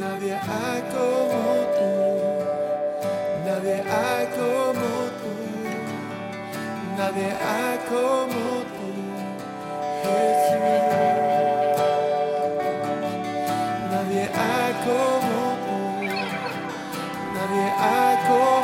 Nadie hay como de hay como tú, nadie hay como tú, Jesús. Nadie hay como tú, nadie hay como tú,